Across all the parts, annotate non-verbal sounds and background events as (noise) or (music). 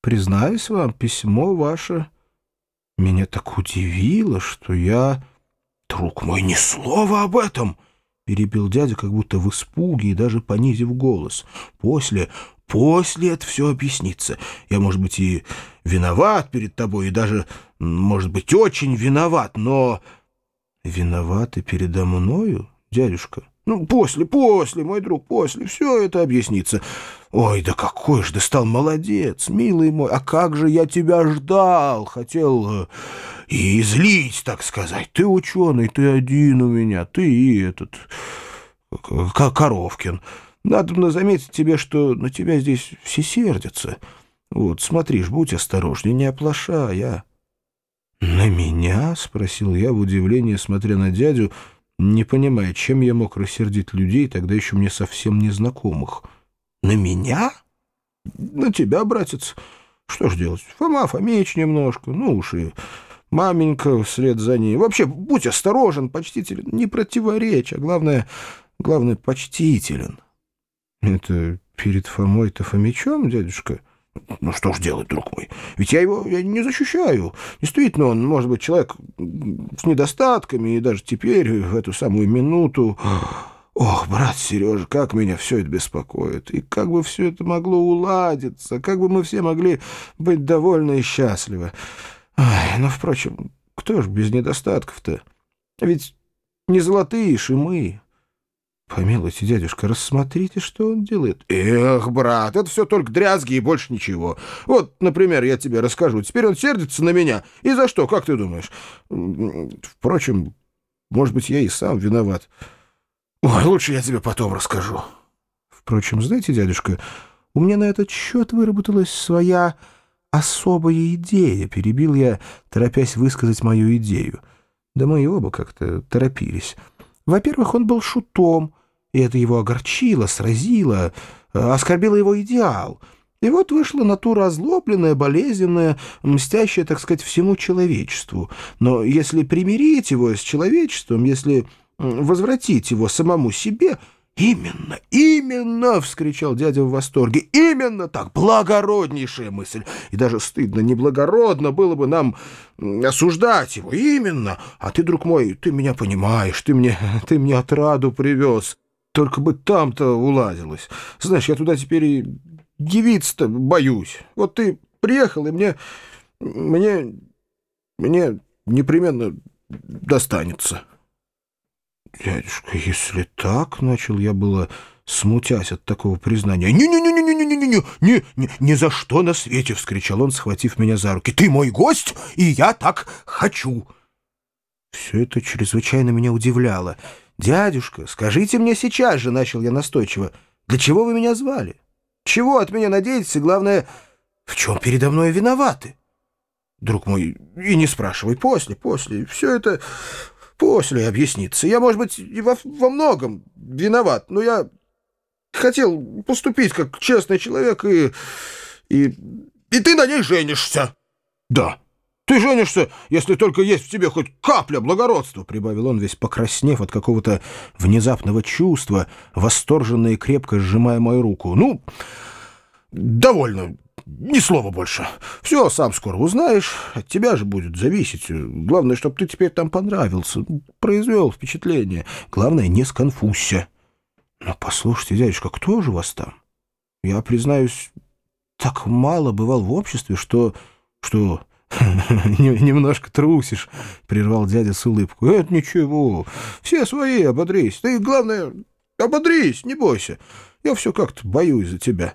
признаюсь вам, письмо ваше меня так удивило, что я... Друг мой, ни слова об этом! Перебил дядя, как будто в испуге и даже понизив голос. После, после это все объяснится. Я, может быть, и виноват перед тобой, и даже, может быть, очень виноват, но... Виноваты передо мною, дядюшка? Ну, после, после, мой друг, после, все это объяснится. Ой, да какой же ты стал молодец, милый мой, а как же я тебя ждал, хотел э, и злить, так сказать. Ты ученый, ты один у меня, ты и этот, Коровкин. Надо заметить тебе, что на тебя здесь все сердятся. Вот, смотришь, будь осторожней, не оплошай, а. «На меня?» — спросил я в удивлении, смотря на дядю, не понимая, чем я мог рассердить людей, тогда еще мне совсем незнакомых. «На меня?» «На тебя, братец. Что ж делать? Фома Фомич немножко, ну уж и маменька вслед за ней. Вообще, будь осторожен, почтителен, не противоречь, а главное, главное, почтителен». «Это перед Фомой-то Фомичом, дядюшка?» Ну что ж делать, друг мой? Ведь я его я не защищаю. Действительно, он, может быть, человек с недостатками, и даже теперь, в эту самую минуту... Ох, брат Сережа, как меня все это беспокоит. И как бы все это могло уладиться, как бы мы все могли быть довольны и счастливы. Ай, но, впрочем, кто ж без недостатков-то? Ведь не золотые ж и мы. Помилуйте, дядюшка, рассмотрите, что он делает. Эх, брат, это все только дрязги и больше ничего. Вот, например, я тебе расскажу. Теперь он сердится на меня. И за что, как ты думаешь? Впрочем, может быть, я и сам виноват. Ой, лучше я тебе потом расскажу. Впрочем, знаете, дядюшка, у меня на этот счет выработалась своя особая идея. Перебил я, торопясь высказать мою идею. Да мы и оба как-то торопились. Во-первых, он был шутом, и это его огорчило, сразило, э, оскорбило его идеал. И вот вышла натура озлобленная, болезненная, мстящая, так сказать, всему человечеству. Но если примирить его с человечеством, если возвратить его самому себе — «Именно, именно!» — вскричал дядя в восторге. «Именно так! Благороднейшая мысль! И даже стыдно, неблагородно было бы нам осуждать его. Именно! А ты, друг мой, ты меня понимаешь, ты мне, (laughs) ты мне отраду привез. Только бы там-то уладилось. Знаешь, я туда теперь и девиц-то боюсь. Вот ты приехал, и мне... мне... мне непременно достанется». «Дядюшка, если так...» — начал я было, смутясь от такого признания. «Не-не-не-не-не-не-не-не! Не, не, ни за что на свете!» — вскричал он, схватив меня за руки. «Ты мой гость, и я так хочу!» Все это чрезвычайно меня удивляло. «Дядюшка, скажите мне сейчас же!» — начал я настойчиво. «Для чего вы меня звали? Чего от меня надеетесь? И главное, в чем передо мной виноваты?» «Друг мой, и не спрашивай, после, после. Все это После объясниться. Я, может быть, и во, во многом виноват, но я хотел поступить как честный человек и... и... и ты на ней женишься. Да. Ты женишься, если только есть в тебе хоть капля благородства, — прибавил он, весь покраснев от какого-то внезапного чувства, восторженно и крепко сжимая мою руку. Ну, довольно. Ни слова больше. Все сам скоро узнаешь. От тебя же будет зависеть. Главное, чтобы ты теперь там понравился. Произвел впечатление. Главное, не сконфузься. Но послушайте, дядюшка, кто же вас там? Я, признаюсь, так мало бывал в обществе, что... что... (laughs) «Немножко трусишь», — прервал дядя с улыбкой. «Это ничего. Все свои, ободрись. Ты, главное, ободрись, не бойся. Я все как-то боюсь за тебя».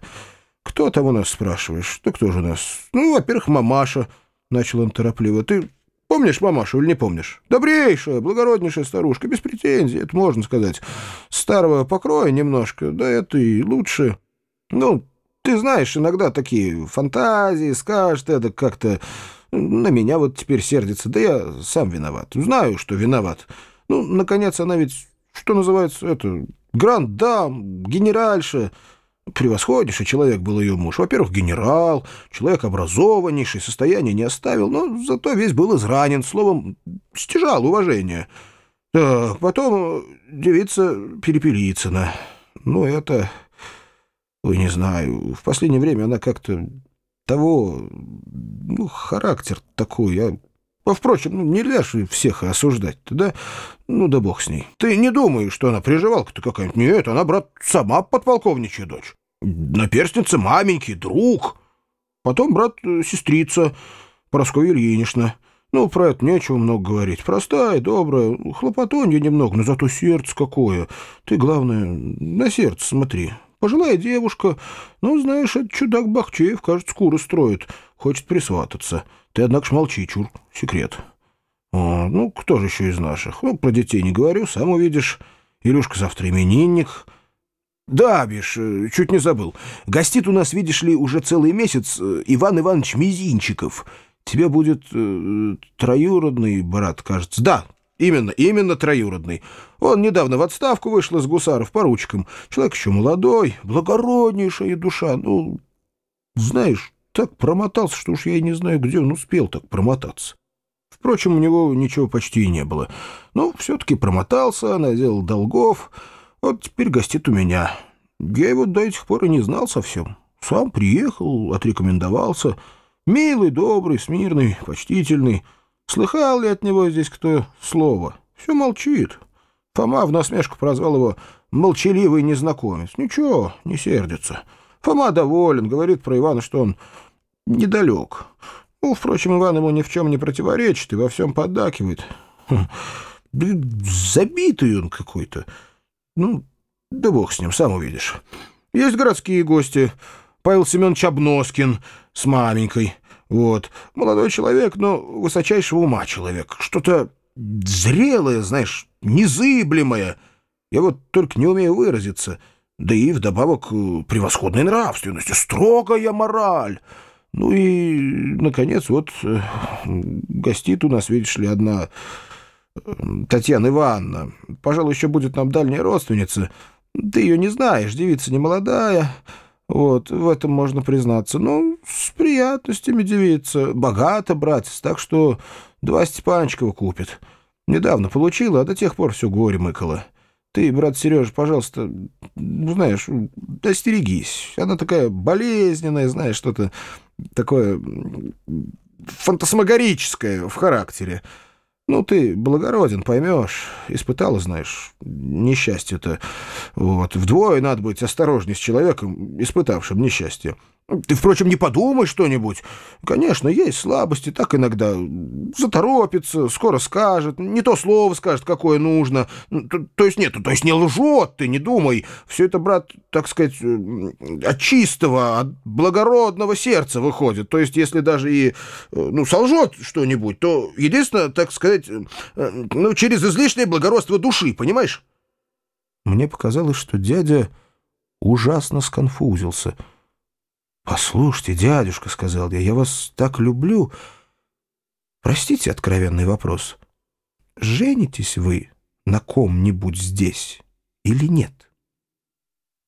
«Кто там у нас, спрашиваешь? Да кто же у нас? Ну, во-первых, мамаша», — начал он торопливо. «Ты помнишь мамашу или не помнишь? Добрейшая, благороднейшая старушка, без претензий, это можно сказать. Старого покроя немножко, да это и лучше. Ну, ты знаешь, иногда такие фантазии, скажешь, это как-то на меня вот теперь сердится. Да я сам виноват. Знаю, что виноват. Ну, наконец, она ведь, что называется, это, гранд-дам, генеральша». Превосходнейший человек был ее муж. Во-первых, генерал, человек образованнейший, состояние не оставил, но зато весь был изранен, словом, стяжал уважение. Так, потом девица Перепелицына. Ну, это... Ой, не знаю, в последнее время она как-то того, ну, характер такой, а... А, впрочем, ну, нельзя же всех осуждать-то, да? Ну, да бог с ней. Ты не думаешь, что она приживалка-то какая-нибудь? Нет, она, брат, сама подполковничья дочь. Наперстница маменький, друг. Потом, брат, сестрица Парасковья Ильинична. Ну, про это нечего много говорить. Простая, добрая, хлопотонья немного, но зато сердце какое. Ты, главное, на сердце смотри. Пожилая девушка, ну, знаешь, этот чудак Бахчеев, кажется, куры строит, хочет присвататься. Ты, однако ж, молчи, чур, секрет. О, ну, кто же еще из наших? Ну, про детей не говорю, сам увидишь. Илюшка завтра именинник. Да, Биш, э, чуть не забыл. Гостит у нас, видишь ли, уже целый месяц э, Иван Иванович Мизинчиков. Тебе будет э, троюродный брат, кажется. Да, именно, именно троюродный. Он недавно в отставку вышел из гусаров поручиком. Человек еще молодой, благороднейшая душа. Ну, знаешь, так промотался, что уж я и не знаю, где он успел так промотаться. Впрочем, у него ничего почти и не было. Но все-таки промотался, наделал долгов. Вот теперь гостит у меня. Я его до этих пор и не знал совсем. Сам приехал, отрекомендовался. Милый, добрый, смирный, почтительный. Слыхал ли от него здесь кто слово? Все молчит. Фома в насмешку прозвал его «молчаливый незнакомец». Ничего, не сердится. Фома доволен, говорит про Ивана, что он недалек. Ну, впрочем, Иван ему ни в чем не противоречит и во всем поддакивает. Хм, забитый он какой-то. Ну, да бог с ним, сам увидишь. Есть городские гости. Павел Семенович Обноскин с маменькой. Вот. Молодой человек, но высочайшего ума человек. Что-то зрелое, знаешь, незыблемое. Я вот только не умею выразиться. Да и вдобавок э, превосходной нравственности, строгая мораль. Ну и, наконец, вот э, гостит у нас, видишь ли, одна э, Татьяна Ивановна. Пожалуй, еще будет нам дальняя родственница. Ты ее не знаешь, девица не молодая. Вот, в этом можно признаться. Ну, с приятностями девица. Богато, братец, так что два Степанчикова купит. Недавно получила, а до тех пор все горе мыкала. Ты, брат Сережа, пожалуйста, знаешь, остерегись. Она такая болезненная, знаешь, что-то такое фантасмагорическое в характере. Ну, ты благороден, поймешь. Испытала, знаешь, несчастье-то. Вот. Вдвое надо быть осторожней с человеком, испытавшим несчастье. Ты, впрочем, не подумай что-нибудь. Конечно, есть слабости, так иногда заторопится, скоро скажет, не то слово скажет, какое нужно. Ну, то, то есть нет, то есть не лжет, ты не думай. Все это, брат, так сказать, от чистого, от благородного сердца выходит. То есть если даже и, ну, солжет что-нибудь, то единственное, так сказать, ну, через излишнее благородство души, понимаешь? Мне показалось, что дядя ужасно сконфузился — «Послушайте, дядюшка», — сказал я, — «я вас так люблю. Простите откровенный вопрос. Женитесь вы на ком-нибудь здесь или нет?»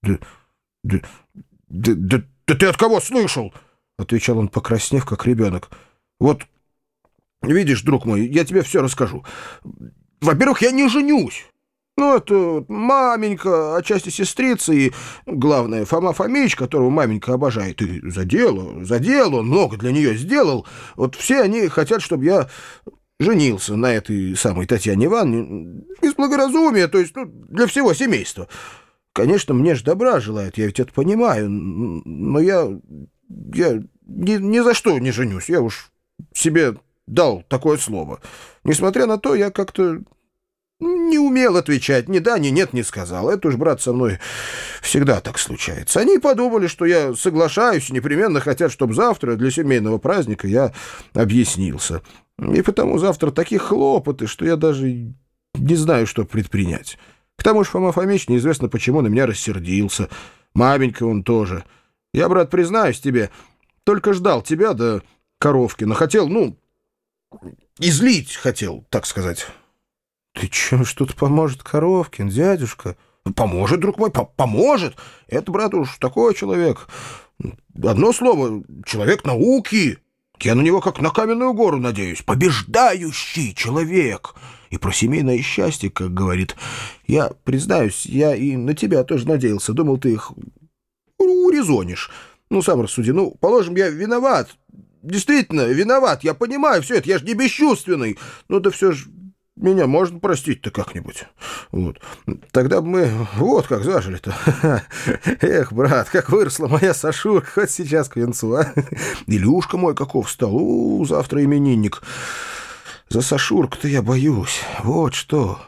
«Да, да, да, да, да ты от кого слышал?» — отвечал он, покраснев, как ребенок. «Вот, видишь, друг мой, я тебе все расскажу. Во-первых, я не женюсь». Ну, это маменька, отчасти сестрица и, главное, Фома Фомич, которого маменька обожает. И за дело, за дело, много для нее сделал. Вот все они хотят, чтобы я женился на этой самой Татьяне Ивановне из благоразумия, то есть ну, для всего семейства. Конечно, мне же добра желают, я ведь это понимаю, но я, я ни, ни за что не женюсь, я уж себе дал такое слово. Несмотря на то, я как-то не умел отвечать, ни да, ни нет не сказал. Это уж, брат, со мной всегда так случается. Они подумали, что я соглашаюсь непременно хотят, чтобы завтра для семейного праздника я объяснился. И потому завтра такие хлопоты, что я даже не знаю, что предпринять. К тому же Фома Фомич неизвестно почему на меня рассердился. Маменька он тоже. Я, брат, признаюсь тебе, только ждал тебя да Коровкина. Хотел, ну, излить хотел, так сказать». «Ты чем что-то поможет Коровкин, дядюшка?» «Поможет, друг мой, по поможет. Это, брат, уж такой человек. Одно слово, человек науки. Я на него как на каменную гору надеюсь. Побеждающий человек. И про семейное счастье, как говорит. Я, признаюсь, я и на тебя тоже надеялся. Думал, ты их урезонишь. Ну, сам рассуди. Ну, положим, я виноват. Действительно, виноват. Я понимаю все это. Я же не бесчувственный. Ну, да все же меня можно простить-то как-нибудь. Вот. Тогда бы мы вот как зажили-то. (laughs) Эх, брат, как выросла моя Сашурка, хоть сейчас к венцу, а. Илюшка мой каков стал. У, завтра именинник. За Сашурку-то я боюсь. Вот что.